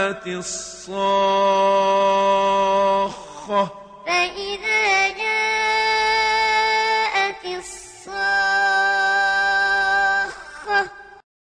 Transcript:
جَاءَتِ الصَّاخَّةُ. فَإِذَا